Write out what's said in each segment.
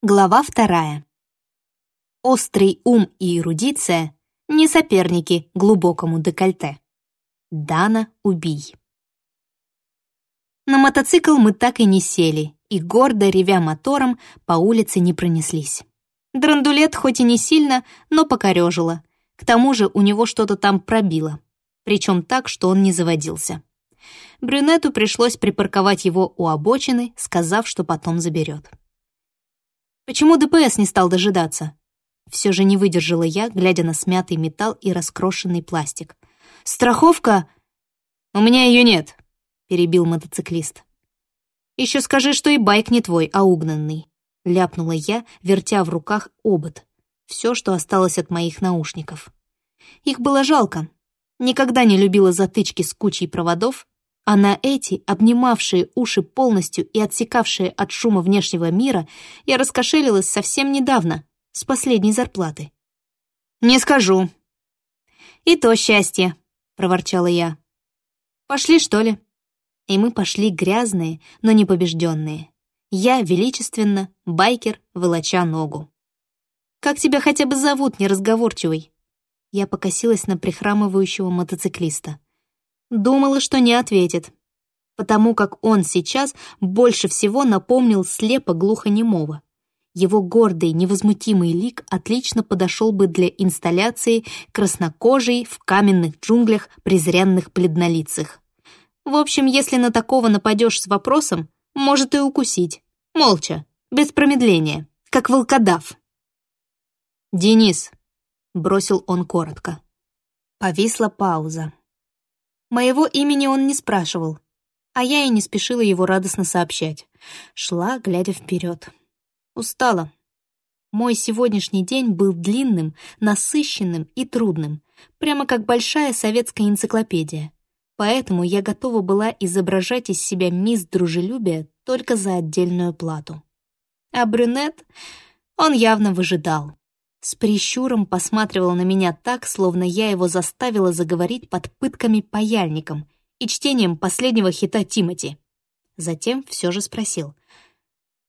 Глава вторая. Острый ум и эрудиция — не соперники глубокому декольте. Дана, убий. На мотоцикл мы так и не сели, и, гордо ревя мотором, по улице не пронеслись. Драндулет хоть и не сильно, но покорежило. К тому же у него что-то там пробило. Причем так, что он не заводился. Брюнету пришлось припарковать его у обочины, сказав, что потом заберет. Почему ДПС не стал дожидаться? Все же не выдержала я, глядя на смятый металл и раскрошенный пластик. «Страховка?» «У меня ее нет», — перебил мотоциклист. «Еще скажи, что и байк не твой, а угнанный», — ляпнула я, вертя в руках обод. Все, что осталось от моих наушников. Их было жалко. Никогда не любила затычки с кучей проводов, а на эти, обнимавшие уши полностью и отсекавшие от шума внешнего мира, я раскошелилась совсем недавно, с последней зарплаты. «Не скажу». «И то счастье», — проворчала я. «Пошли, что ли?» И мы пошли грязные, но не побежденные. Я величественно, байкер, волоча ногу. «Как тебя хотя бы зовут, неразговорчивый?» Я покосилась на прихрамывающего мотоциклиста. Думала, что не ответит, потому как он сейчас больше всего напомнил слепо-глухонемого. Его гордый, невозмутимый лик отлично подошел бы для инсталляции краснокожей в каменных джунглях презренных бледнолицых. В общем, если на такого нападешь с вопросом, может и укусить. Молча, без промедления, как волкодав. «Денис», — бросил он коротко. Повисла пауза. Моего имени он не спрашивал, а я и не спешила его радостно сообщать. Шла, глядя вперед. Устала. Мой сегодняшний день был длинным, насыщенным и трудным, прямо как большая советская энциклопедия. Поэтому я готова была изображать из себя мисс дружелюбия только за отдельную плату. А брюнет, он явно выжидал. С прищуром посматривал на меня так, словно я его заставила заговорить под пытками паяльником и чтением последнего хита Тимати. Затем все же спросил.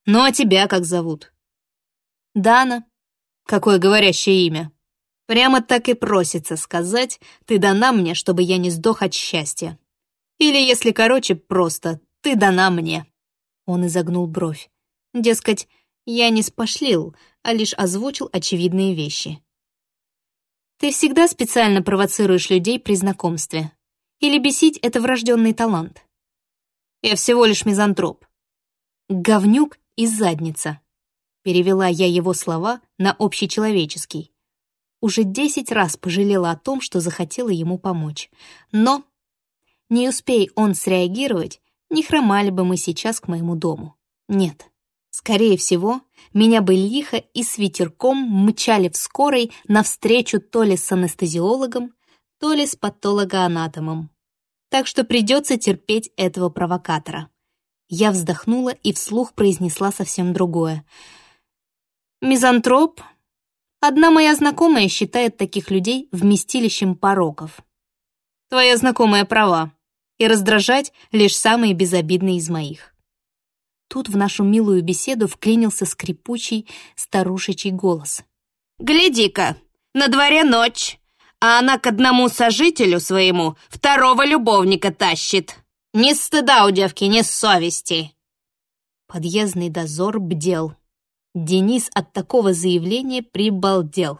«Ну а тебя как зовут?» «Дана». «Какое говорящее имя?» «Прямо так и просится сказать, ты дана мне, чтобы я не сдох от счастья. Или, если короче, просто, ты дана мне». Он изогнул бровь. Дескать, я не спошлил, а лишь озвучил очевидные вещи. Ты всегда специально провоцируешь людей при знакомстве. Или бесить — это врожденный талант? Я всего лишь мизантроп. Говнюк и задница. Перевела я его слова на общечеловеческий. Уже десять раз пожалела о том, что захотела ему помочь. Но не успей он среагировать, не хромали бы мы сейчас к моему дому. Нет. Скорее всего, меня бы лихо и с ветерком мчали в скорой навстречу то ли с анестезиологом, то ли с патологоанатомом. Так что придется терпеть этого провокатора. Я вздохнула и вслух произнесла совсем другое. Мизантроп? Одна моя знакомая считает таких людей вместилищем пороков. Твоя знакомая права, и раздражать лишь самые безобидные из моих. Тут в нашу милую беседу вклинился скрипучий старушечий голос. «Гляди-ка, на дворе ночь, а она к одному сожителю своему второго любовника тащит. Ни стыда у девки, ни совести!» Подъездный дозор бдел. Денис от такого заявления прибалдел.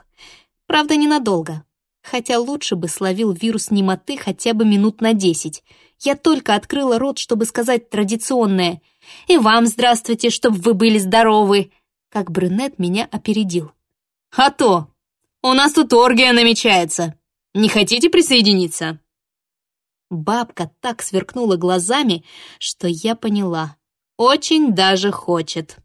Правда, ненадолго. Хотя лучше бы словил вирус немоты хотя бы минут на десять. Я только открыла рот, чтобы сказать традиционное «И вам здравствуйте, чтобы вы были здоровы!» Как брюнет меня опередил. «А то! У нас тут оргия намечается! Не хотите присоединиться?» Бабка так сверкнула глазами, что я поняла. Очень даже хочет.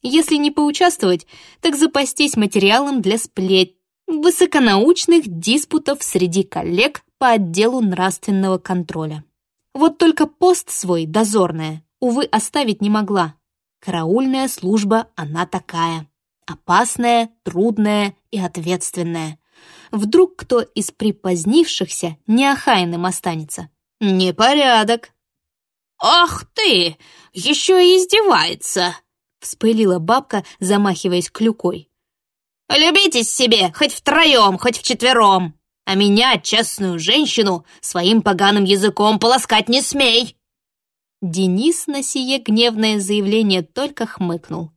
Если не поучаствовать, так запастись материалом для сплеть, высоконаучных диспутов среди коллег по отделу нравственного контроля. Вот только пост свой, дозорная, увы, оставить не могла. Караульная служба она такая. Опасная, трудная и ответственная. Вдруг кто из припозднившихся неохайным останется. Непорядок. «Ах ты! Еще и издевается! вспылила бабка, замахиваясь клюкой. «Любитесь себе, хоть втроем, хоть вчетвером, а меня, честную женщину, своим поганым языком полоскать не смей!» Денис на сие гневное заявление только хмыкнул.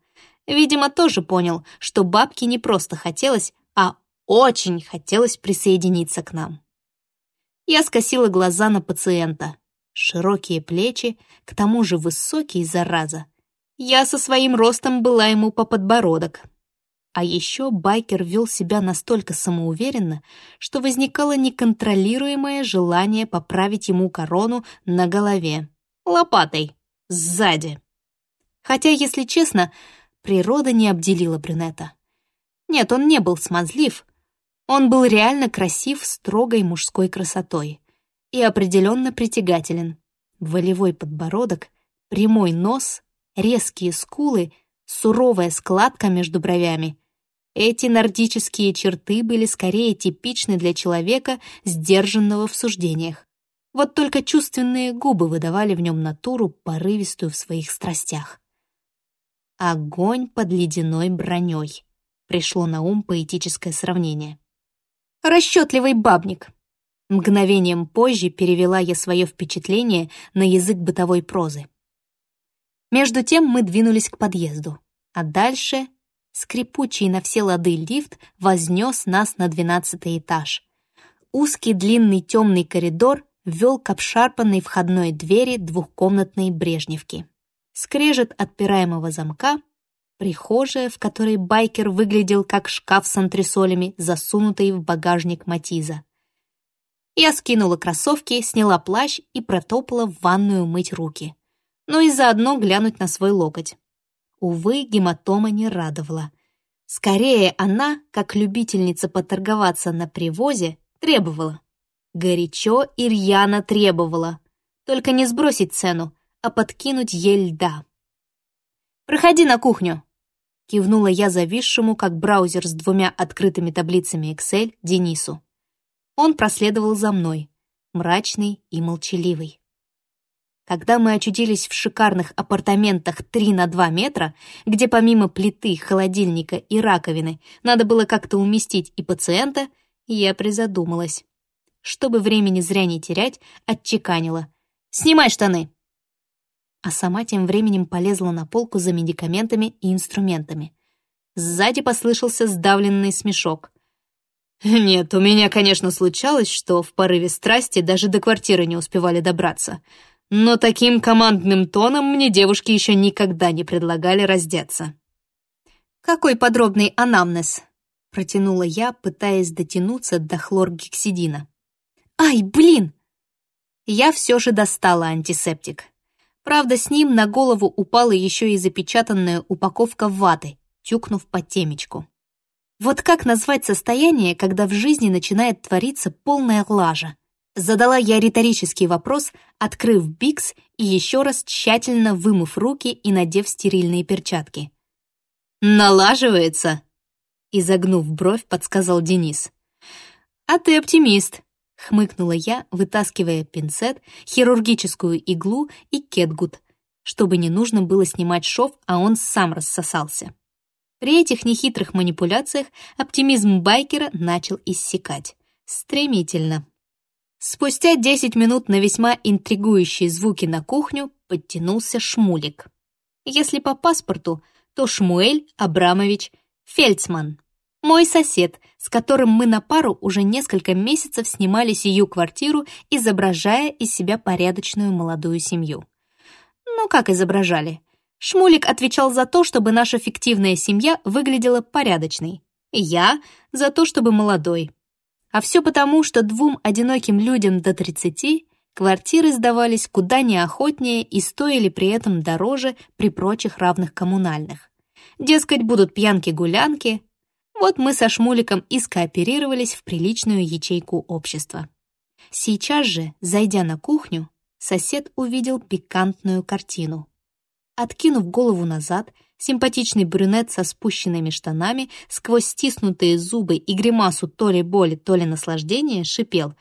Видимо, тоже понял, что бабке не просто хотелось, а очень хотелось присоединиться к нам. Я скосила глаза на пациента. Широкие плечи, к тому же высокий, зараза. Я со своим ростом была ему по подбородок. А еще байкер вел себя настолько самоуверенно, что возникало неконтролируемое желание поправить ему корону на голове. Лопатой. Сзади. Хотя, если честно, природа не обделила брюнета. Нет, он не был смазлив. Он был реально красив строгой мужской красотой и определенно притягателен. Волевой подбородок, прямой нос, резкие скулы, суровая складка между бровями. Эти нордические черты были скорее типичны для человека, сдержанного в суждениях. Вот только чувственные губы выдавали в нем натуру, порывистую в своих страстях. «Огонь под ледяной броней», — пришло на ум поэтическое сравнение. «Расчетливый бабник», Мгновением позже перевела я свое впечатление на язык бытовой прозы. Между тем мы двинулись к подъезду, а дальше скрипучий на все лады лифт вознес нас на двенадцатый этаж. Узкий длинный темный коридор вел к обшарпанной входной двери двухкомнатной брежневки. Скрежет отпираемого замка, прихожая, в которой байкер выглядел как шкаф с антресолями, засунутый в багажник Матиза. Я скинула кроссовки, сняла плащ и протопала в ванную мыть руки. Ну и заодно глянуть на свой локоть. Увы, гематома не радовала. Скорее, она, как любительница поторговаться на привозе, требовала. Горячо и рьяно требовала. Только не сбросить цену, а подкинуть ей льда. «Проходи на кухню», — кивнула я зависшему, как браузер с двумя открытыми таблицами Excel, Денису. Он проследовал за мной, мрачный и молчаливый. Когда мы очутились в шикарных апартаментах 3 на 2 метра, где помимо плиты, холодильника и раковины надо было как-то уместить и пациента, я призадумалась. Чтобы времени зря не терять, отчеканила. «Снимай штаны!» А сама тем временем полезла на полку за медикаментами и инструментами. Сзади послышался сдавленный смешок. Нет, у меня, конечно, случалось, что в порыве страсти даже до квартиры не успевали добраться. Но таким командным тоном мне девушки еще никогда не предлагали раздеться. «Какой подробный анамнез?» — протянула я, пытаясь дотянуться до хлоргексидина. «Ай, блин!» Я все же достала антисептик. Правда, с ним на голову упала еще и запечатанная упаковка ваты, тюкнув по темечку. Вот как назвать состояние, когда в жизни начинает твориться полная лажа? Задала я риторический вопрос, открыв бикс и еще раз тщательно вымыв руки и надев стерильные перчатки. «Налаживается!» Изогнув бровь, подсказал Денис. «А ты оптимист!» — хмыкнула я, вытаскивая пинцет, хирургическую иглу и кетгут, чтобы не нужно было снимать шов, а он сам рассосался. При этих нехитрых манипуляциях оптимизм байкера начал иссякать. Стремительно. Спустя 10 минут на весьма интригующие звуки на кухню подтянулся Шмулик. Если по паспорту, то Шмуэль Абрамович Фельдсман. Мой сосед, с которым мы на пару уже несколько месяцев снимали сию квартиру, изображая из себя порядочную молодую семью. Ну, как изображали? Шмулик отвечал за то, чтобы наша фиктивная семья выглядела порядочной. Я — за то, чтобы молодой. А все потому, что двум одиноким людям до 30 квартиры сдавались куда неохотнее и стоили при этом дороже при прочих равных коммунальных. Дескать, будут пьянки-гулянки. Вот мы со Шмуликом и скооперировались в приличную ячейку общества. Сейчас же, зайдя на кухню, сосед увидел пикантную картину. Откинув голову назад, симпатичный брюнет со спущенными штанами, сквозь стиснутые зубы и гримасу то ли боли, то ли наслаждения, шипел.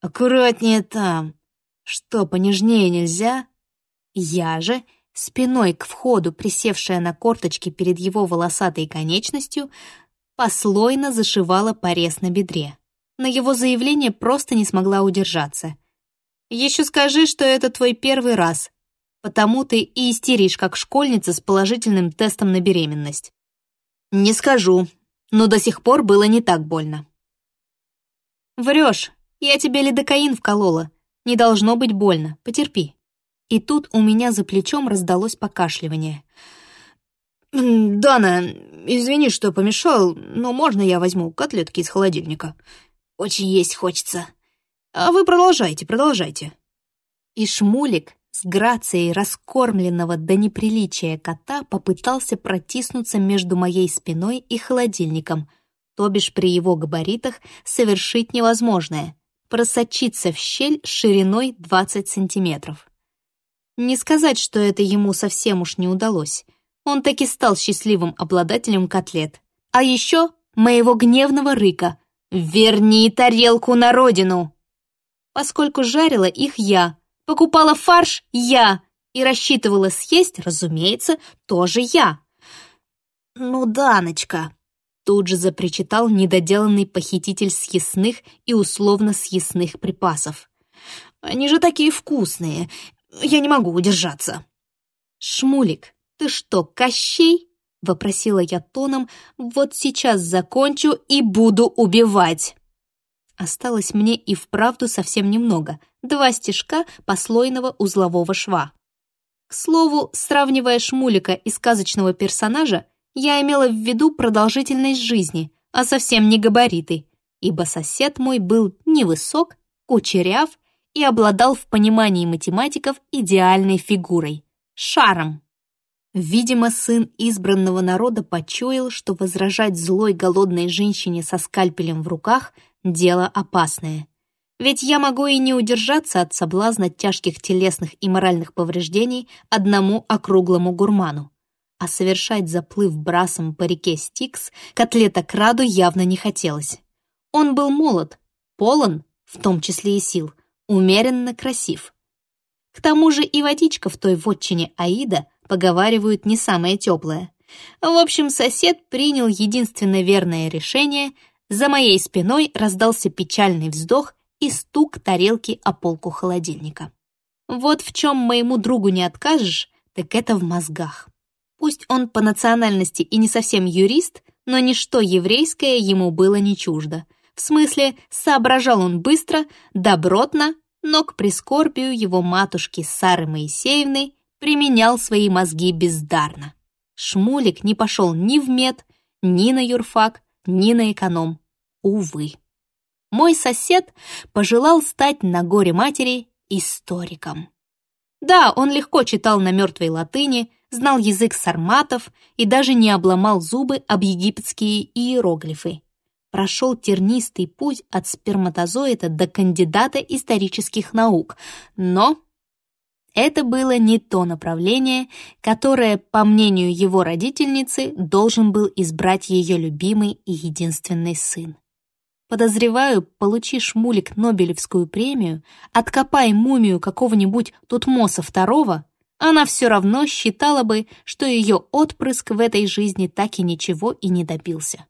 «Аккуратнее там! Что, понежнее нельзя?» Я же, спиной к входу, присевшая на корточки перед его волосатой конечностью, послойно зашивала порез на бедре. На его заявление просто не смогла удержаться. «Еще скажи, что это твой первый раз, потому ты и истеришь, как школьница с положительным тестом на беременность». «Не скажу, но до сих пор было не так больно». «Врешь, я тебе лидокаин вколола. Не должно быть больно, потерпи». И тут у меня за плечом раздалось покашливание. «Дана, извини, что помешал, но можно я возьму котлетки из холодильника? Очень есть хочется. А вы продолжайте, продолжайте». И Шмулик с грацией раскормленного до неприличия кота попытался протиснуться между моей спиной и холодильником, то бишь при его габаритах совершить невозможное — просочиться в щель шириной 20 сантиметров. Не сказать, что это ему совсем уж не удалось. Он таки стал счастливым обладателем котлет. А еще моего гневного рыка «Верни тарелку на родину!» Поскольку жарила их я, покупала фарш я и рассчитывала съесть, разумеется, тоже я. «Ну, Даночка!» Тут же запричитал недоделанный похититель съестных и условно съестных припасов. «Они же такие вкусные, я не могу удержаться». «Шмулик, ты что, Кощей?» — вопросила я тоном. «Вот сейчас закончу и буду убивать». Осталось мне и вправду совсем немного. Два стежка послойного узлового шва. К слову, сравнивая Шмулика и сказочного персонажа, я имела в виду продолжительность жизни, а совсем не габариты, ибо сосед мой был невысок, кучеряв и обладал в понимании математиков идеальной фигурой — шаром. Видимо, сын избранного народа почуял, что возражать злой голодной женщине со скальпелем в руках — дело опасное. Ведь я могу и не удержаться от соблазна тяжких телесных и моральных повреждений одному округлому гурману. А совершать заплыв брасом по реке Стикс котлета Краду явно не хотелось. Он был молод, полон, в том числе и сил — умеренно красив. К тому же и водичка в той вотчине Аида, поговаривают, не самая теплая. В общем, сосед принял единственно верное решение, за моей спиной раздался печальный вздох и стук тарелки о полку холодильника. Вот в чем моему другу не откажешь, так это в мозгах. Пусть он по национальности и не совсем юрист, но ничто еврейское ему было не чуждо — в смысле, соображал он быстро, добротно, но к прискорбию его матушки Сары Моисеевны применял свои мозги бездарно. Шмулик не пошел ни в мед, ни на юрфак, ни на эконом. Увы. Мой сосед пожелал стать на горе матери историком. Да, он легко читал на мертвой латыни, знал язык сарматов и даже не обломал зубы об египетские иероглифы прошел тернистый путь от сперматозоида до кандидата исторических наук, но это было не то направление, которое, по мнению его родительницы, должен был избрать ее любимый и единственный сын. Подозреваю, получи Шмулик Нобелевскую премию, откопай мумию какого-нибудь Тутмоса II, она все равно считала бы, что ее отпрыск в этой жизни так и ничего и не добился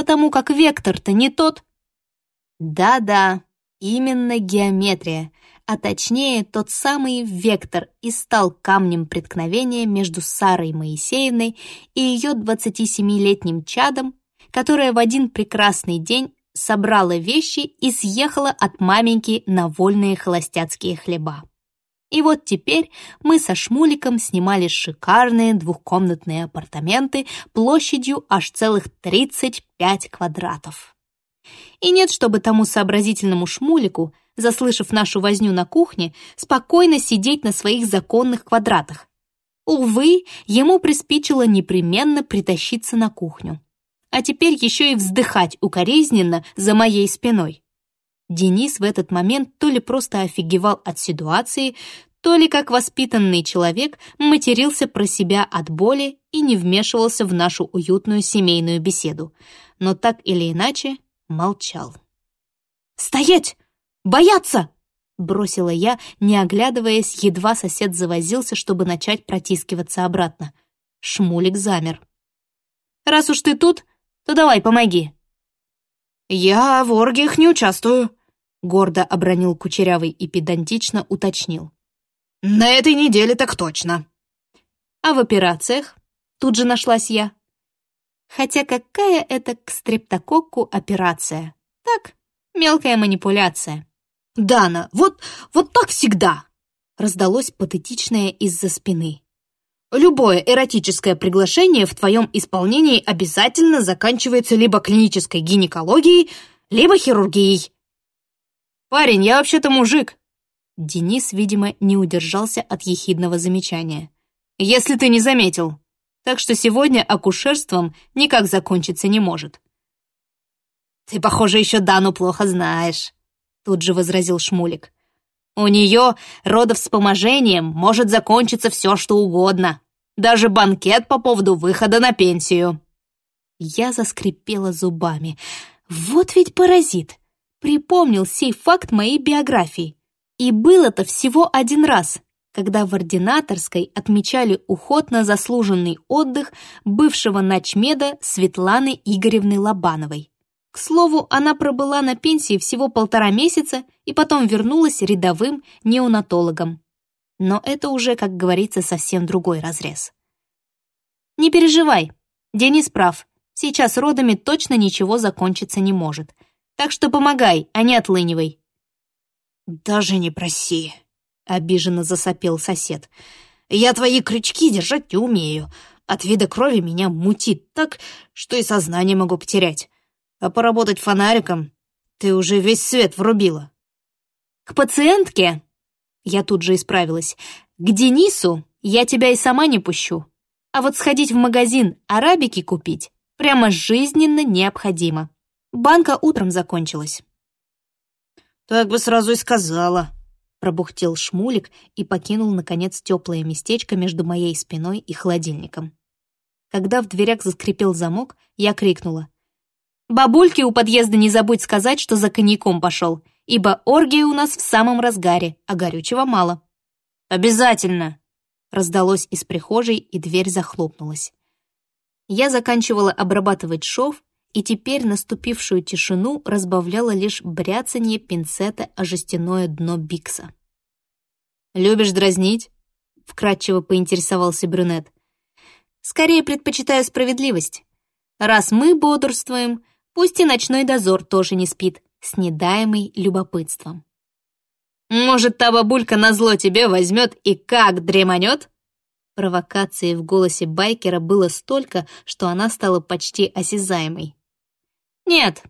потому как вектор-то не тот. Да-да, именно геометрия, а точнее тот самый вектор и стал камнем преткновения между Сарой Моисеевной и ее 27-летним чадом, которая в один прекрасный день собрала вещи и съехала от маменьки на вольные холостяцкие хлеба. И вот теперь мы со Шмуликом снимали шикарные двухкомнатные апартаменты площадью аж целых 35 квадратов. И нет, чтобы тому сообразительному Шмулику, заслышав нашу возню на кухне, спокойно сидеть на своих законных квадратах. Увы, ему приспичило непременно притащиться на кухню. А теперь еще и вздыхать укоризненно за моей спиной. Денис в этот момент то ли просто офигевал от ситуации, то ли как воспитанный человек матерился про себя от боли и не вмешивался в нашу уютную семейную беседу, но так или иначе молчал. «Стоять! Бояться!» бросила я, не оглядываясь, едва сосед завозился, чтобы начать протискиваться обратно. Шмулик замер. «Раз уж ты тут, то давай помоги». «Я в оргиях не участвую», — гордо обронил Кучерявый и педантично уточнил. «На этой неделе так точно». «А в операциях?» — тут же нашлась я. Хотя какая это к стрептококку операция? Так, мелкая манипуляция. «Дана, вот, вот так всегда!» раздалось патетичное из-за спины. Любое эротическое приглашение в твоем исполнении обязательно заканчивается либо клинической гинекологией, либо хирургией. «Парень, я вообще-то мужик!» Денис, видимо, не удержался от ехидного замечания. «Если ты не заметил. Так что сегодня акушерством никак закончиться не может». «Ты, похоже, еще Дану плохо знаешь», — тут же возразил Шмулик. У нее родовспоможением может закончиться все, что угодно. Даже банкет по поводу выхода на пенсию. Я заскрипела зубами. Вот ведь паразит. Припомнил сей факт моей биографии. И было-то всего один раз, когда в ординаторской отмечали уход на заслуженный отдых бывшего начмеда Светланы Игоревны Лобановой. К слову, она пробыла на пенсии всего полтора месяца и потом вернулась рядовым неонатологом. Но это уже, как говорится, совсем другой разрез. Не переживай, Денис прав. Сейчас родами точно ничего закончиться не может. Так что помогай, а не отлынивай. «Даже не проси», — обиженно засопел сосед. «Я твои крючки держать не умею. От вида крови меня мутит так, что и сознание могу потерять а поработать фонариком ты уже весь свет врубила. К пациентке, я тут же исправилась, к Денису я тебя и сама не пущу. А вот сходить в магазин арабики купить прямо жизненно необходимо. Банка утром закончилась. Так бы сразу и сказала, пробухтел Шмулик и покинул, наконец, теплое местечко между моей спиной и холодильником. Когда в дверях заскрипел замок, я крикнула. Бабульке у подъезда не забудь сказать, что за коньяком пошел, ибо оргия у нас в самом разгаре, а горючего мало». «Обязательно!» раздалось из прихожей, и дверь захлопнулась. Я заканчивала обрабатывать шов, и теперь наступившую тишину разбавляло лишь бряцанье пинцета о жестяное дно бикса. «Любишь дразнить?» — вкратчиво поинтересовался брюнет. «Скорее предпочитаю справедливость. Раз мы бодрствуем, Пусть и ночной дозор тоже не спит, с недаемой любопытством. «Может, та бабулька назло тебе возьмет и как дреманет?» Провокации в голосе байкера было столько, что она стала почти осязаемой. «Нет,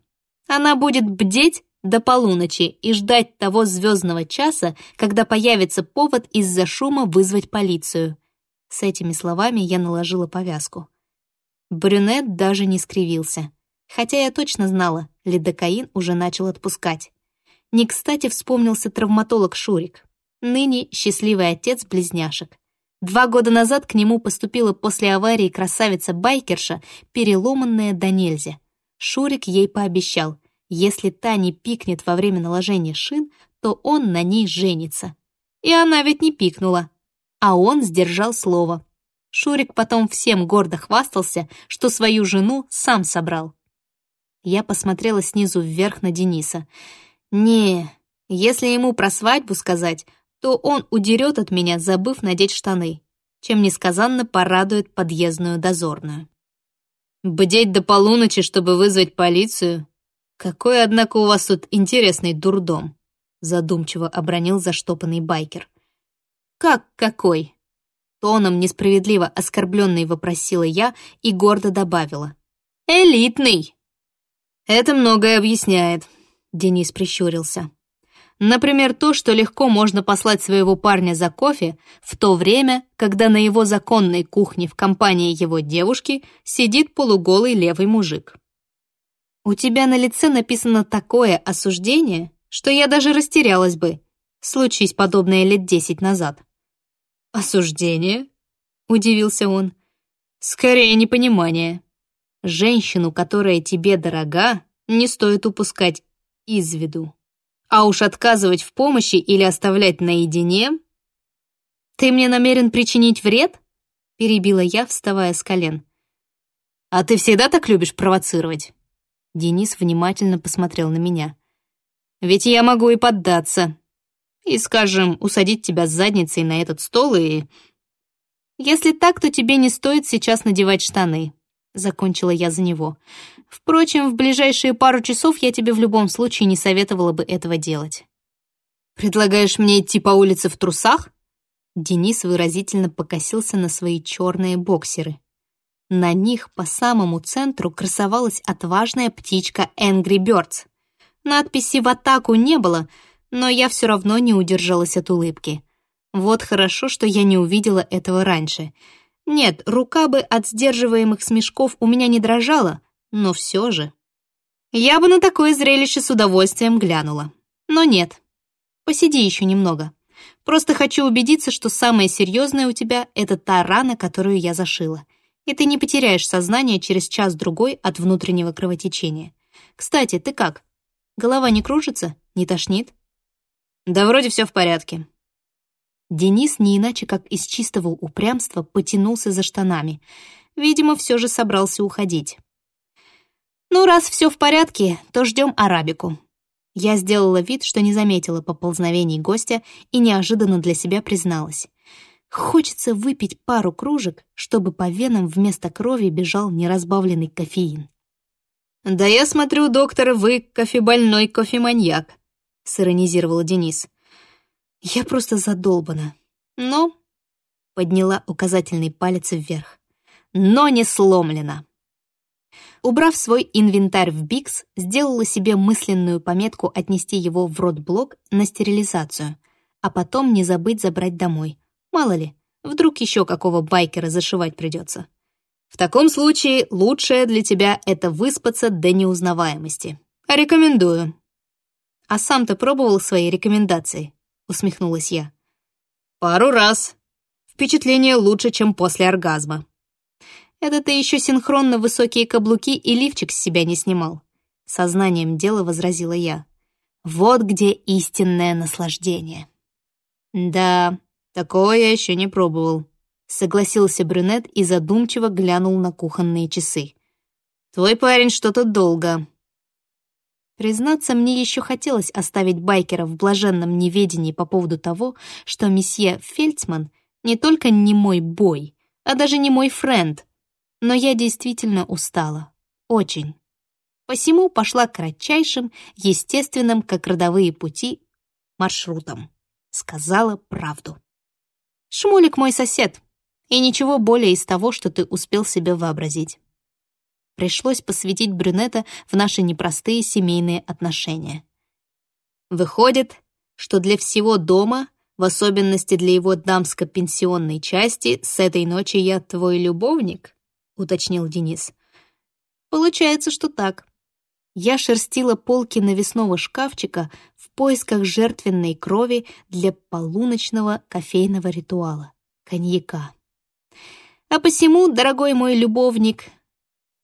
она будет бдеть до полуночи и ждать того звездного часа, когда появится повод из-за шума вызвать полицию». С этими словами я наложила повязку. Брюнет даже не скривился. Хотя я точно знала, лидокаин уже начал отпускать. Не кстати вспомнился травматолог Шурик, ныне счастливый отец близняшек. Два года назад к нему поступила после аварии красавица-байкерша, переломанная до нельзя. Шурик ей пообещал, если та не пикнет во время наложения шин, то он на ней женится. И она ведь не пикнула. А он сдержал слово. Шурик потом всем гордо хвастался, что свою жену сам собрал. Я посмотрела снизу вверх на Дениса. «Не, если ему про свадьбу сказать, то он удерет от меня, забыв надеть штаны, чем несказанно порадует подъездную дозорную». «Бдеть до полуночи, чтобы вызвать полицию? Какой, однако, у вас тут интересный дурдом», задумчиво обронил заштопанный байкер. «Как какой?» Тоном несправедливо оскорбленной вопросила я и гордо добавила. «Элитный!» «Это многое объясняет», — Денис прищурился. Например, то, что легко можно послать своего парня за кофе в то время, когда на его законной кухне в компании его девушки сидит полуголый левый мужик. «У тебя на лице написано такое осуждение, что я даже растерялась бы, случись подобное лет десять назад». «Осуждение?» — удивился он. «Скорее непонимание. Женщину, которая тебе дорога, не стоит упускать из виду. А уж отказывать в помощи или оставлять наедине... «Ты мне намерен причинить вред?» — перебила я, вставая с колен. «А ты всегда так любишь провоцировать?» Денис внимательно посмотрел на меня. «Ведь я могу и поддаться. И, скажем, усадить тебя с задницей на этот стол и...» «Если так, то тебе не стоит сейчас надевать штаны», — закончила я за него. «Впрочем, в ближайшие пару часов я тебе в любом случае не советовала бы этого делать». «Предлагаешь мне идти по улице в трусах?» Денис выразительно покосился на свои черные боксеры. На них по самому центру красовалась отважная птичка Angry Birds. Надписи «В атаку» не было, но я все равно не удержалась от улыбки. Вот хорошо, что я не увидела этого раньше — нет, рука бы от сдерживаемых смешков у меня не дрожала, но все же. Я бы на такое зрелище с удовольствием глянула. Но нет. Посиди еще немного. Просто хочу убедиться, что самое серьезное у тебя — это та рана, которую я зашила. И ты не потеряешь сознание через час-другой от внутреннего кровотечения. Кстати, ты как? Голова не кружится? Не тошнит? Да вроде все в порядке. Денис не иначе как из чистого упрямства потянулся за штанами. Видимо, все же собрался уходить. «Ну, раз все в порядке, то ждем арабику». Я сделала вид, что не заметила поползновений гостя и неожиданно для себя призналась. Хочется выпить пару кружек, чтобы по венам вместо крови бежал неразбавленный кофеин. «Да я смотрю, доктор, вы кофебольной кофеманьяк», — съиронизировал Денис. Я просто задолбана. Но... Подняла указательный палец вверх. Но не сломлена. Убрав свой инвентарь в бикс, сделала себе мысленную пометку отнести его в родблок на стерилизацию, а потом не забыть забрать домой. Мало ли, вдруг еще какого байкера зашивать придется. В таком случае лучшее для тебя — это выспаться до неузнаваемости. Рекомендую. А сам ты пробовал свои рекомендации? Усмехнулась я. «Пару раз. Впечатление лучше, чем после оргазма». «Это ты еще синхронно высокие каблуки и лифчик с себя не снимал», — сознанием дела возразила я. «Вот где истинное наслаждение». «Да, такого я еще не пробовал», — согласился брюнет и задумчиво глянул на кухонные часы. «Твой парень что-то долго. Признаться, мне еще хотелось оставить байкера в блаженном неведении по поводу того, что месье Фельдсман не только не мой бой, а даже не мой френд. Но я действительно устала. Очень. Посему пошла кратчайшим, естественным, как родовые пути, маршрутом. Сказала правду. Шмулик мой сосед, и ничего более из того, что ты успел себе вообразить пришлось посвятить брюнета в наши непростые семейные отношения. Выходит, что для всего дома, в особенности для его дамско-пенсионной части, с этой ночи я твой любовник, уточнил Денис. Получается, что так. Я шерстила полки навесного шкафчика в поисках жертвенной крови для полуночного кофейного ритуала — коньяка. А посему, дорогой мой любовник,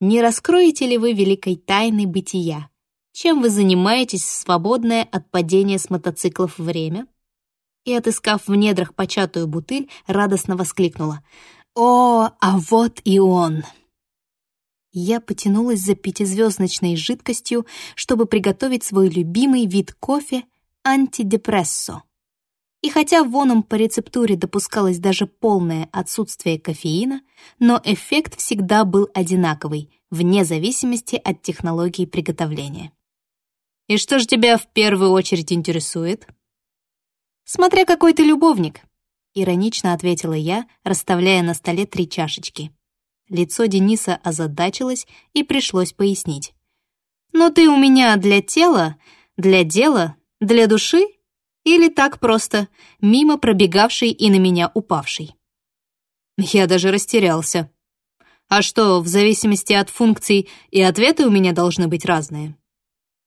не раскроете ли вы великой тайны бытия? Чем вы занимаетесь в свободное от падения с мотоциклов время?» И, отыскав в недрах початую бутыль, радостно воскликнула. «О, а вот и он!» Я потянулась за пятизвездочной жидкостью, чтобы приготовить свой любимый вид кофе — антидепрессо. И хотя воном по рецептуре допускалось даже полное отсутствие кофеина, но эффект всегда был одинаковый, вне зависимости от технологии приготовления. «И что же тебя в первую очередь интересует?» «Смотря какой ты любовник», — иронично ответила я, расставляя на столе три чашечки. Лицо Дениса озадачилось, и пришлось пояснить. «Но ты у меня для тела, для дела, для души или так просто, мимо пробегавший и на меня упавший?» Я даже растерялся. А что, в зависимости от функций и ответы у меня должны быть разные?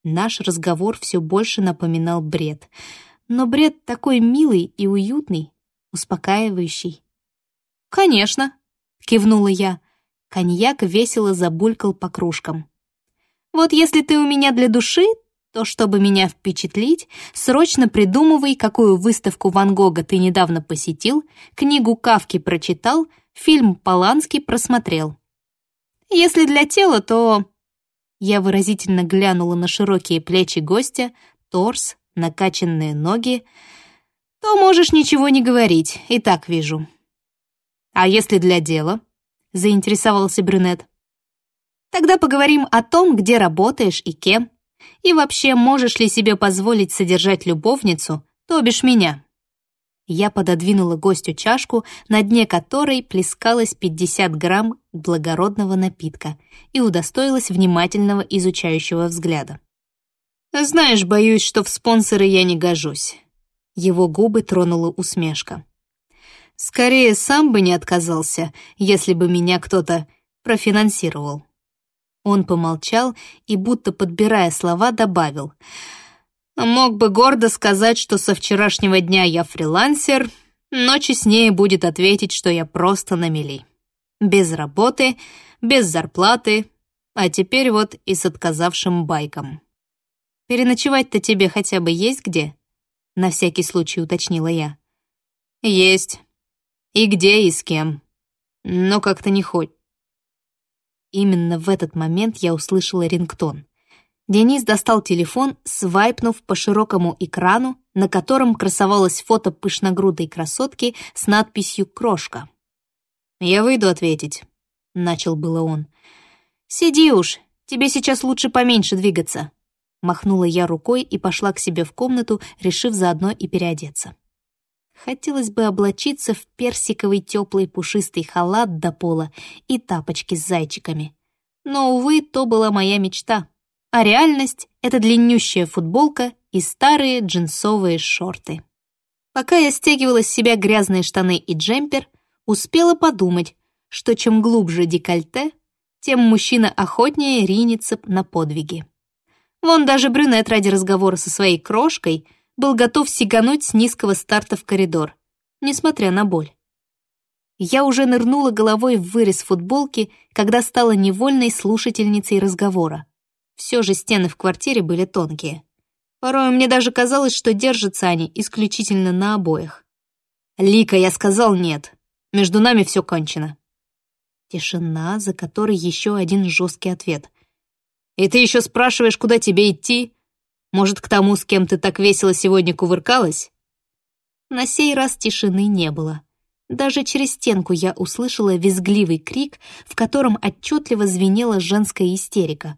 Наш разговор все больше напоминал бред. Но бред такой милый и уютный, успокаивающий. «Конечно», — кивнула я. Коньяк весело забулькал по кружкам. «Вот если ты у меня для души, то чтобы меня впечатлить, срочно придумывай, какую выставку Ван Гога ты недавно посетил, книгу Кавки прочитал, фильм Полански просмотрел. Если для тела, то... Я выразительно глянула на широкие плечи гостя, торс, накачанные ноги. То можешь ничего не говорить, и так вижу. А если для дела? Заинтересовался брюнет. Тогда поговорим о том, где работаешь и кем. И вообще, можешь ли себе позволить содержать любовницу, то бишь меня?» Я пододвинула гостю чашку, на дне которой плескалось 50 грамм благородного напитка и удостоилась внимательного изучающего взгляда. «Знаешь, боюсь, что в спонсоры я не гожусь». Его губы тронула усмешка. «Скорее, сам бы не отказался, если бы меня кто-то профинансировал». Он помолчал и, будто подбирая слова, добавил. «Мог бы гордо сказать, что со вчерашнего дня я фрилансер, но честнее будет ответить, что я просто на мели. Без работы, без зарплаты, а теперь вот и с отказавшим байком. Переночевать-то тебе хотя бы есть где?» На всякий случай уточнила я. «Есть. И где, и с кем. Но как-то не хоть. Именно в этот момент я услышала рингтон. Денис достал телефон, свайпнув по широкому экрану, на котором красовалось фото пышногрудой красотки с надписью «Крошка». «Я выйду ответить», — начал было он. «Сиди уж, тебе сейчас лучше поменьше двигаться», — махнула я рукой и пошла к себе в комнату, решив заодно и переодеться. Хотелось бы облачиться в персиковый теплый пушистый халат до пола и тапочки с зайчиками. Но, увы, то была моя мечта. А реальность — это длиннющая футболка и старые джинсовые шорты. Пока я стягивала с себя грязные штаны и джемпер, успела подумать, что чем глубже декольте, тем мужчина охотнее ринется на подвиги. Вон даже брюнет ради разговора со своей крошкой — был готов сигануть с низкого старта в коридор, несмотря на боль. Я уже нырнула головой в вырез футболки, когда стала невольной слушательницей разговора. Все же стены в квартире были тонкие. Порой мне даже казалось, что держатся они исключительно на обоях. «Лика, я сказал нет. Между нами все кончено». Тишина, за которой еще один жесткий ответ. «И ты еще спрашиваешь, куда тебе идти? Может, к тому, с кем ты так весело сегодня кувыркалась?» На сей раз тишины не было. Даже через стенку я услышала визгливый крик, в котором отчетливо звенела женская истерика.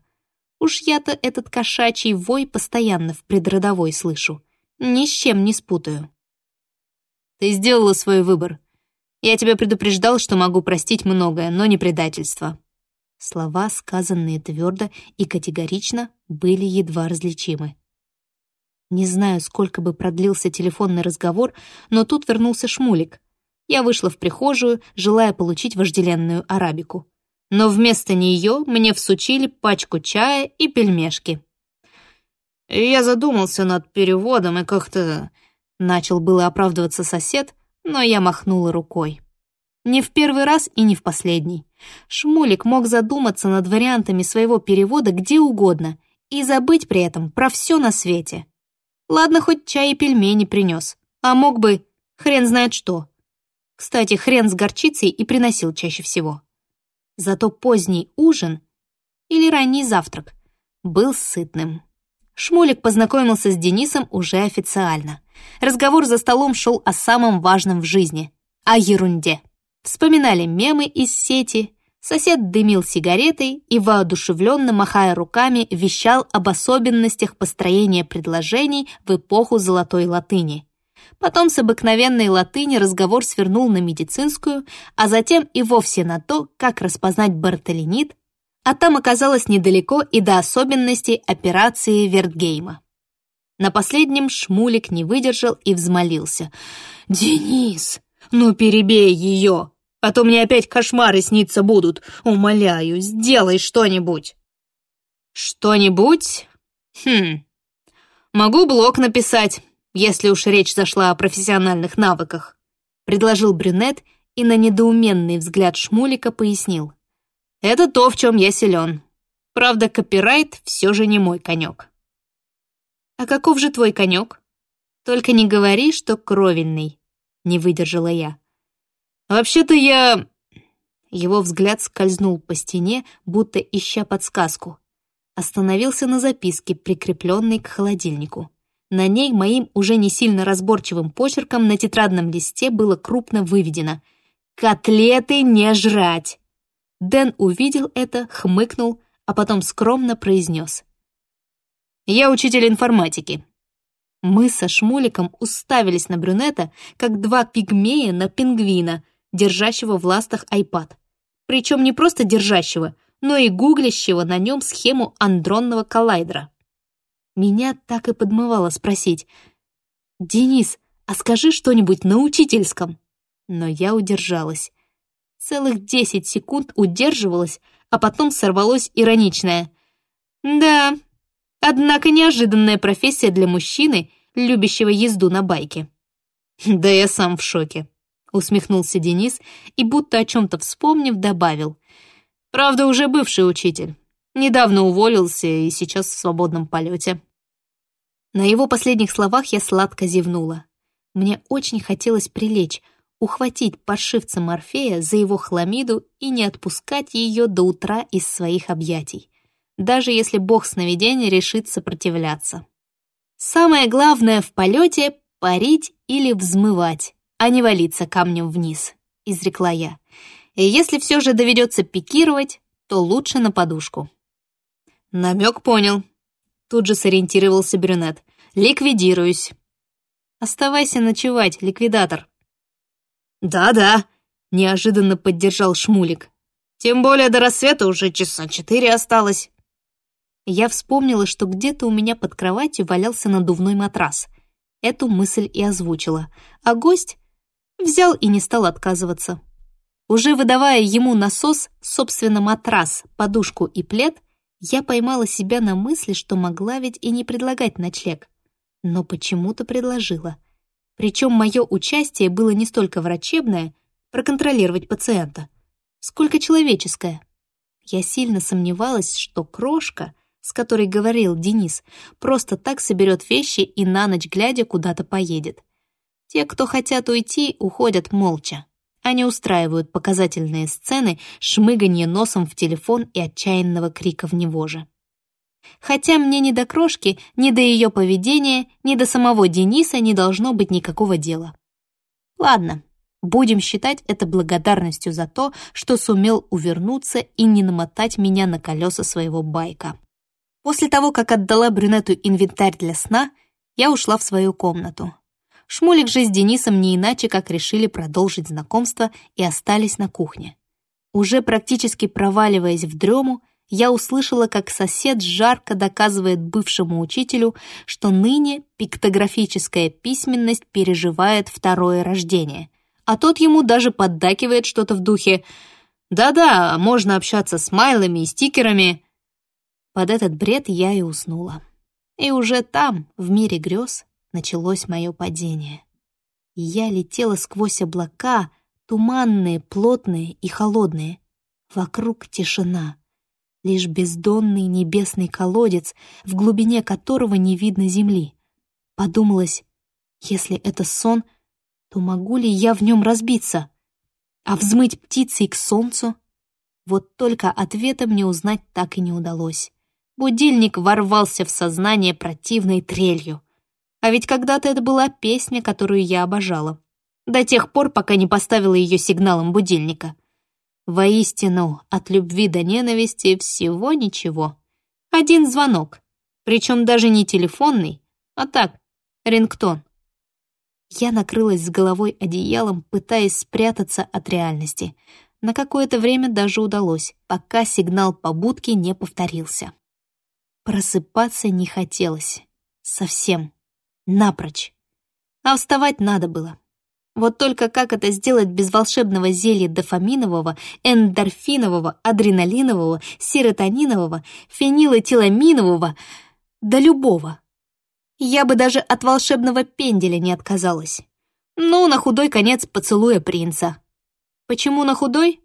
Уж я-то этот кошачий вой постоянно в предродовой слышу. Ни с чем не спутаю. «Ты сделала свой выбор. Я тебя предупреждал, что могу простить многое, но не предательство». Слова, сказанные твердо и категорично, были едва различимы. Не знаю, сколько бы продлился телефонный разговор, но тут вернулся Шмулик. Я вышла в прихожую, желая получить вожделенную арабику. Но вместо нее мне всучили пачку чая и пельмешки. Я задумался над переводом и как-то... Начал было оправдываться сосед, но я махнула рукой. Не в первый раз и не в последний. Шмулик мог задуматься над вариантами своего перевода где угодно и забыть при этом про все на свете. Ладно, хоть чай и пельмени принес. А мог бы хрен знает что. Кстати, хрен с горчицей и приносил чаще всего. Зато поздний ужин или ранний завтрак был сытным. Шмулик познакомился с Денисом уже официально. Разговор за столом шел о самом важном в жизни — о ерунде. Вспоминали мемы из сети, Сосед дымил сигаретой и, воодушевленно махая руками, вещал об особенностях построения предложений в эпоху золотой латыни. Потом с обыкновенной латыни разговор свернул на медицинскую, а затем и вовсе на то, как распознать бартолинит, а там оказалось недалеко и до особенностей операции Вертгейма. На последнем Шмулик не выдержал и взмолился. «Денис, ну перебей ее!» А то мне опять кошмары сниться будут. Умоляю, сделай что-нибудь». «Что-нибудь? Хм. Могу блог написать, если уж речь зашла о профессиональных навыках», предложил брюнет и на недоуменный взгляд Шмулика пояснил. «Это то, в чем я силен. Правда, копирайт все же не мой конек». «А каков же твой конек? Только не говори, что кровельный», — не выдержала я. «Вообще-то я...» Его взгляд скользнул по стене, будто ища подсказку. Остановился на записке, прикрепленной к холодильнику. На ней моим уже не сильно разборчивым почерком на тетрадном листе было крупно выведено «Котлеты не жрать!». Дэн увидел это, хмыкнул, а потом скромно произнес. «Я учитель информатики». Мы со Шмуликом уставились на брюнета, как два пигмея на пингвина, держащего в ластах айпад причем не просто держащего, но и гуглящего на нем схему андронного коллайдера. Меня так и подмывало спросить, «Денис, а скажи что-нибудь на учительском?» Но я удержалась. Целых десять секунд удерживалась, а потом сорвалось ироничное. «Да, однако неожиданная профессия для мужчины, любящего езду на байке». Да я сам в шоке усмехнулся Денис и, будто о чем-то вспомнив, добавил. «Правда, уже бывший учитель. Недавно уволился и сейчас в свободном полете». На его последних словах я сладко зевнула. Мне очень хотелось прилечь, ухватить паршивца Морфея за его хламиду и не отпускать ее до утра из своих объятий, даже если бог сновидения решит сопротивляться. Самое главное в полете — парить или взмывать а не валиться камнем вниз», — изрекла я. «И если все же доведется пикировать, то лучше на подушку». «Намек понял», — тут же сориентировался брюнет. «Ликвидируюсь». «Оставайся ночевать, ликвидатор». «Да-да», — неожиданно поддержал Шмулик. «Тем более до рассвета уже часа четыре осталось». Я вспомнила, что где-то у меня под кроватью валялся надувной матрас. Эту мысль и озвучила. А гость Взял и не стал отказываться. Уже выдавая ему насос, собственно, матрас, подушку и плед, я поймала себя на мысли, что могла ведь и не предлагать ночлег. Но почему-то предложила. Причем мое участие было не столько врачебное, проконтролировать пациента, сколько человеческое. Я сильно сомневалась, что крошка, с которой говорил Денис, просто так соберет вещи и на ночь глядя куда-то поедет. Те, кто хотят уйти, уходят молча. Они устраивают показательные сцены, шмыганье носом в телефон и отчаянного крика в него же. Хотя мне ни до крошки, ни до ее поведения, ни до самого Дениса не должно быть никакого дела. Ладно, будем считать это благодарностью за то, что сумел увернуться и не намотать меня на колеса своего байка. После того, как отдала брюнету инвентарь для сна, я ушла в свою комнату. Шмулик же с Денисом не иначе, как решили продолжить знакомство и остались на кухне. Уже практически проваливаясь в дрему, я услышала, как сосед жарко доказывает бывшему учителю, что ныне пиктографическая письменность переживает второе рождение, а тот ему даже поддакивает что-то в духе «Да-да, можно общаться с майлами и стикерами». Под этот бред я и уснула. И уже там, в мире грез, началось мое падение. я летела сквозь облака, туманные, плотные и холодные. Вокруг тишина. Лишь бездонный небесный колодец, в глубине которого не видно земли. Подумалось, если это сон, то могу ли я в нем разбиться? А взмыть птицей к солнцу? Вот только ответа мне узнать так и не удалось. Будильник ворвался в сознание противной трелью — а ведь когда-то это была песня, которую я обожала. До тех пор, пока не поставила ее сигналом будильника. Воистину, от любви до ненависти всего ничего. Один звонок. Причем даже не телефонный, а так, рингтон. Я накрылась с головой одеялом, пытаясь спрятаться от реальности. На какое-то время даже удалось, пока сигнал побудки не повторился. Просыпаться не хотелось. Совсем напрочь. А вставать надо было. Вот только как это сделать без волшебного зелья дофаминового, эндорфинового, адреналинового, серотонинового, фенилэтиламинового, да любого. Я бы даже от волшебного пенделя не отказалась. Ну, на худой конец поцелуя принца. Почему на худой?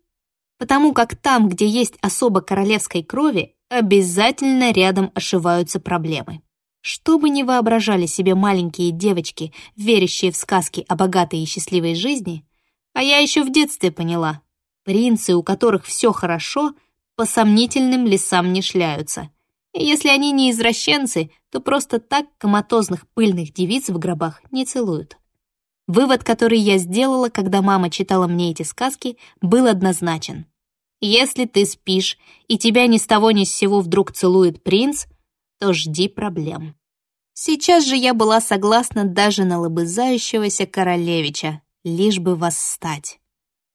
Потому как там, где есть особо королевской крови, обязательно рядом ошиваются проблемы. Что бы ни воображали себе маленькие девочки, верящие в сказки о богатой и счастливой жизни, а я еще в детстве поняла, принцы, у которых все хорошо, по сомнительным лесам не шляются. И если они не извращенцы, то просто так коматозных пыльных девиц в гробах не целуют. Вывод, который я сделала, когда мама читала мне эти сказки, был однозначен. Если ты спишь, и тебя ни с того ни с сего вдруг целует принц, то жди проблем. Сейчас же я была согласна даже на лобызающегося королевича, лишь бы восстать.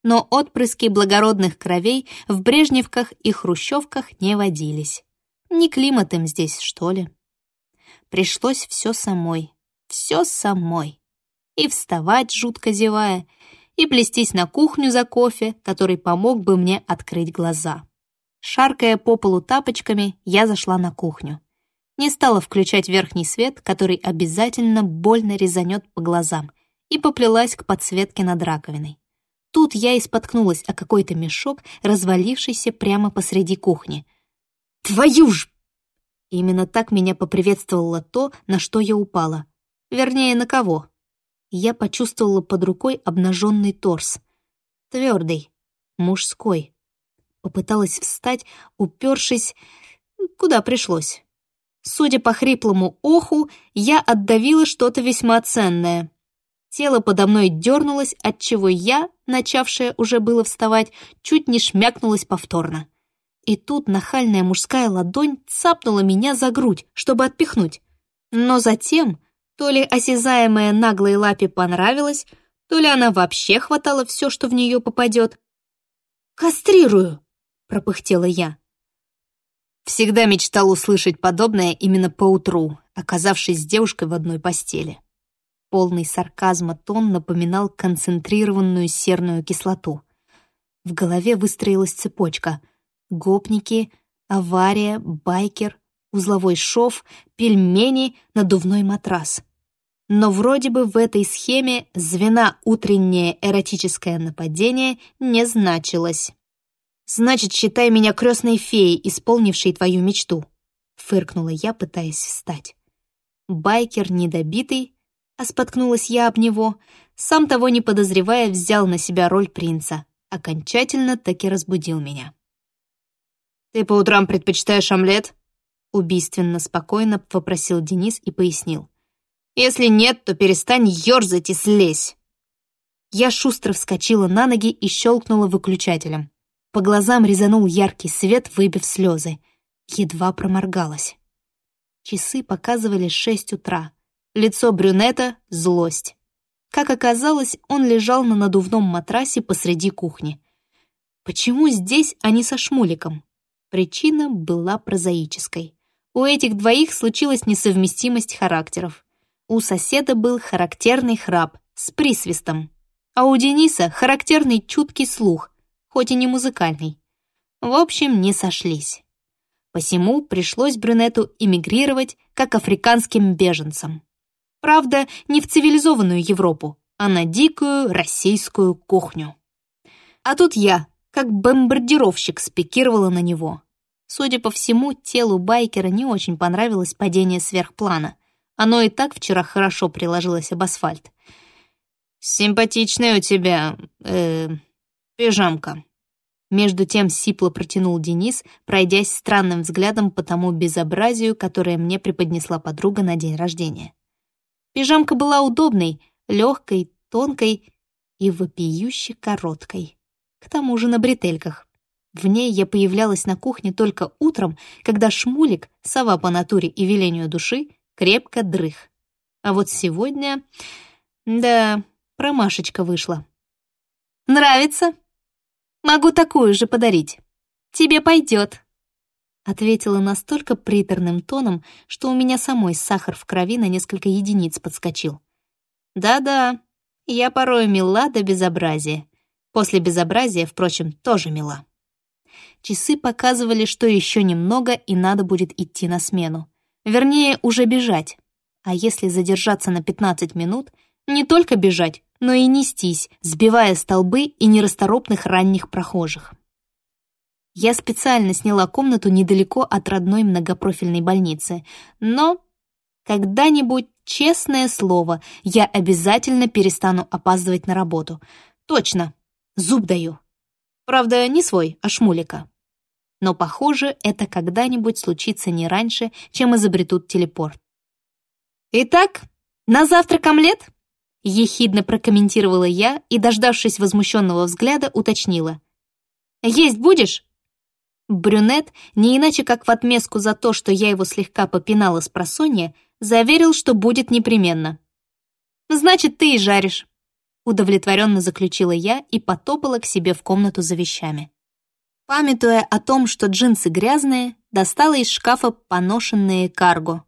Но отпрыски благородных кровей в Брежневках и Хрущевках не водились. Не климат им здесь, что ли? Пришлось все самой, все самой и вставать, жутко зевая, и плестись на кухню за кофе, который помог бы мне открыть глаза. Шаркая по полу тапочками, я зашла на кухню. Не стала включать верхний свет, который обязательно больно резанет по глазам, и поплелась к подсветке над раковиной. Тут я и споткнулась о какой-то мешок, развалившийся прямо посреди кухни. «Твою ж!» Именно так меня поприветствовало то, на что я упала. Вернее, на кого я почувствовала под рукой обнаженный торс. Твердый, мужской. Попыталась встать, упершись, куда пришлось. Судя по хриплому оху, я отдавила что-то весьма ценное. Тело подо мной дернулось, отчего я, начавшая уже было вставать, чуть не шмякнулась повторно. И тут нахальная мужская ладонь цапнула меня за грудь, чтобы отпихнуть. Но затем то ли осязаемая наглой лапе понравилось, то ли она вообще хватала все, что в нее попадет. «Кастрирую!» — пропыхтела я. Всегда мечтал услышать подобное именно поутру, оказавшись с девушкой в одной постели. Полный сарказма тон напоминал концентрированную серную кислоту. В голове выстроилась цепочка. Гопники, авария, байкер, узловой шов, пельмени, надувной матрас но вроде бы в этой схеме звена «утреннее эротическое нападение» не значилось. «Значит, считай меня крестной феей, исполнившей твою мечту», — фыркнула я, пытаясь встать. Байкер недобитый, а споткнулась я об него, сам того не подозревая, взял на себя роль принца, окончательно таки разбудил меня. «Ты по утрам предпочитаешь омлет?» Убийственно спокойно попросил Денис и пояснил. Если нет, то перестань ёрзать и слезь!» Я шустро вскочила на ноги и щелкнула выключателем. По глазам резанул яркий свет, выбив слезы. Едва проморгалась. Часы показывали шесть утра. Лицо брюнета — злость. Как оказалось, он лежал на надувном матрасе посреди кухни. Почему здесь, а не со шмуликом? Причина была прозаической. У этих двоих случилась несовместимость характеров. У соседа был характерный храп с присвистом, а у Дениса характерный чуткий слух, хоть и не музыкальный. В общем, не сошлись. Посему пришлось брюнету эмигрировать как африканским беженцам. Правда, не в цивилизованную Европу, а на дикую российскую кухню. А тут я, как бомбардировщик, спикировала на него. Судя по всему, телу байкера не очень понравилось падение сверхплана, оно и так вчера хорошо приложилось об асфальт. «Симпатичная у тебя... э пижамка». Между тем сипло протянул Денис, пройдясь странным взглядом по тому безобразию, которое мне преподнесла подруга на день рождения. Пижамка была удобной, легкой, тонкой и вопиюще короткой. К тому же на бретельках. В ней я появлялась на кухне только утром, когда Шмулик, сова по натуре и велению души, крепко дрых. А вот сегодня... Да, промашечка вышла. «Нравится? Могу такую же подарить. Тебе пойдет», — ответила настолько приторным тоном, что у меня самой сахар в крови на несколько единиц подскочил. «Да-да, я порой мила до безобразия. После безобразия, впрочем, тоже мила». Часы показывали, что еще немного, и надо будет идти на смену. Вернее, уже бежать. А если задержаться на 15 минут, не только бежать, но и нестись, сбивая столбы и нерасторопных ранних прохожих. Я специально сняла комнату недалеко от родной многопрофильной больницы, но, Когда-нибудь, честное слово, я обязательно перестану опаздывать на работу. Точно, зуб даю. Правда, не свой, а шмулика. Но, похоже, это когда-нибудь случится не раньше, чем изобретут телепорт. «Итак, на завтрак омлет?» Ехидно прокомментировала я и, дождавшись возмущенного взгляда, уточнила. «Есть будешь?» Брюнет, не иначе как в отместку за то, что я его слегка попинала с просонья, заверил, что будет непременно. «Значит, ты и жаришь», — удовлетворенно заключила я и потопала к себе в комнату за вещами. Памятуя о том, что джинсы грязные, достала из шкафа поношенные карго.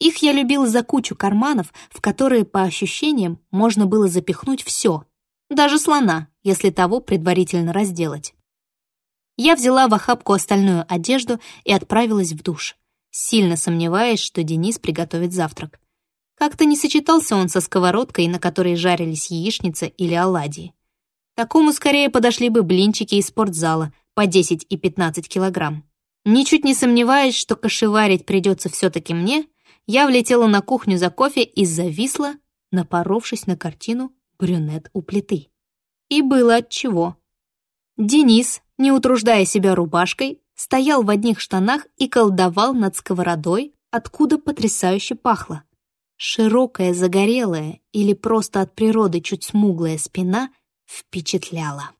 Их я любила за кучу карманов, в которые, по ощущениям, можно было запихнуть все, даже слона, если того предварительно разделать. Я взяла в охапку остальную одежду и отправилась в душ, сильно сомневаясь, что Денис приготовит завтрак. Как-то не сочетался он со сковородкой, на которой жарились яичница или оладьи. Такому скорее подошли бы блинчики из спортзала по 10 и 15 килограмм. Ничуть не сомневаясь, что кошеварить придется все-таки мне, я влетела на кухню за кофе и зависла, напоровшись на картину «Брюнет у плиты». И было отчего. Денис, не утруждая себя рубашкой, стоял в одних штанах и колдовал над сковородой, откуда потрясающе пахло. Широкая, загорелая или просто от природы чуть смуглая спина впечатляла.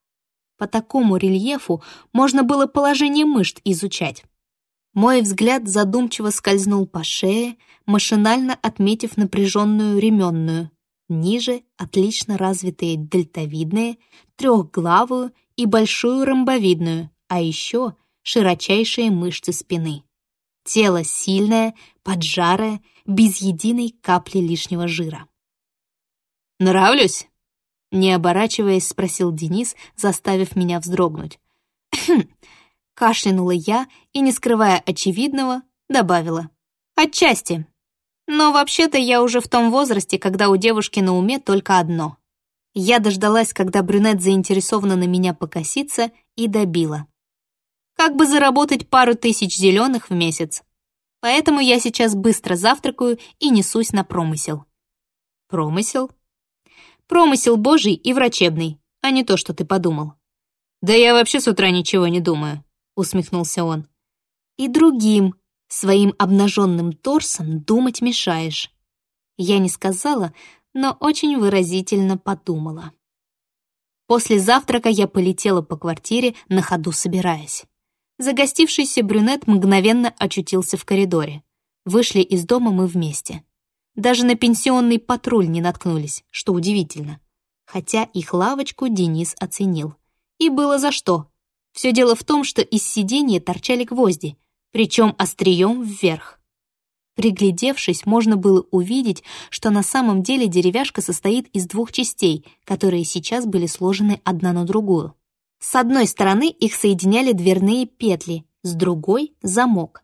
По такому рельефу можно было положение мышц изучать. Мой взгляд задумчиво скользнул по шее, машинально отметив напряженную ременную. Ниже отлично развитые дельтовидные, трехглавую и большую ромбовидную, а еще широчайшие мышцы спины. Тело сильное, поджарое, без единой капли лишнего жира. «Нравлюсь?» Не оборачиваясь, спросил Денис, заставив меня вздрогнуть. Кашлянула я и, не скрывая очевидного, добавила. «Отчасти. Но вообще-то я уже в том возрасте, когда у девушки на уме только одно. Я дождалась, когда брюнет заинтересованно на меня покосится, и добила. Как бы заработать пару тысяч зеленых в месяц. Поэтому я сейчас быстро завтракаю и несусь на промысел. Промысел? Промысел божий и врачебный, а не то, что ты подумал. Да я вообще с утра ничего не думаю усмехнулся он. «И другим, своим обнаженным торсом думать мешаешь». Я не сказала, но очень выразительно подумала. После завтрака я полетела по квартире, на ходу собираясь. Загостившийся брюнет мгновенно очутился в коридоре. Вышли из дома мы вместе. Даже на пенсионный патруль не наткнулись, что удивительно. Хотя их лавочку Денис оценил. И было за что. Все дело в том, что из сиденья торчали гвозди, причем острием вверх. Приглядевшись, можно было увидеть, что на самом деле деревяшка состоит из двух частей, которые сейчас были сложены одна на другую. С одной стороны их соединяли дверные петли, с другой — замок.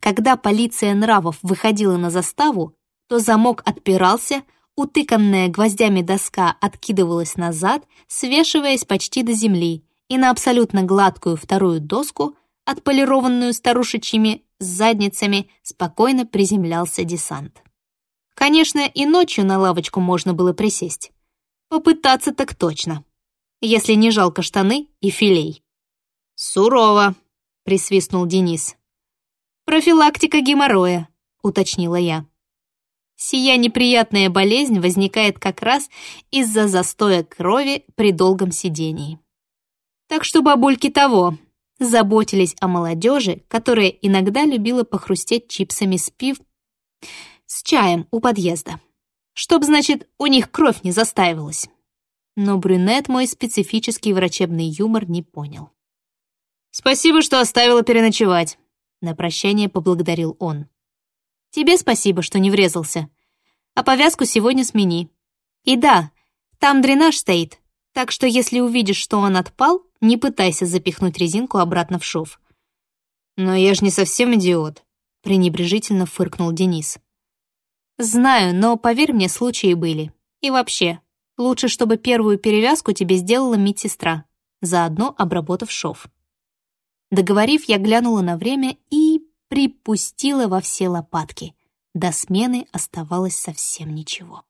Когда полиция нравов выходила на заставу, то замок отпирался, утыканная гвоздями доска откидывалась назад, свешиваясь почти до земли, и на абсолютно гладкую вторую доску, отполированную старушечьими задницами, спокойно приземлялся десант. Конечно, и ночью на лавочку можно было присесть. Попытаться так точно. Если не жалко штаны и филей. «Сурово», — присвистнул Денис. «Профилактика геморроя», — уточнила я. Сия неприятная болезнь возникает как раз из-за застоя крови при долгом сидении. Так что бабульки того заботились о молодежи, которая иногда любила похрустеть чипсами с пив... с чаем у подъезда. Чтоб, значит, у них кровь не застаивалась. Но брюнет мой специфический врачебный юмор не понял. «Спасибо, что оставила переночевать», — на прощание поблагодарил он. «Тебе спасибо, что не врезался. А повязку сегодня смени. И да, там дренаж стоит, так что если увидишь, что он отпал, не пытайся запихнуть резинку обратно в шов. «Но я же не совсем идиот», — пренебрежительно фыркнул Денис. «Знаю, но поверь мне, случаи были. И вообще, лучше, чтобы первую перевязку тебе сделала медсестра, заодно обработав шов». Договорив, я глянула на время и припустила во все лопатки. До смены оставалось совсем ничего.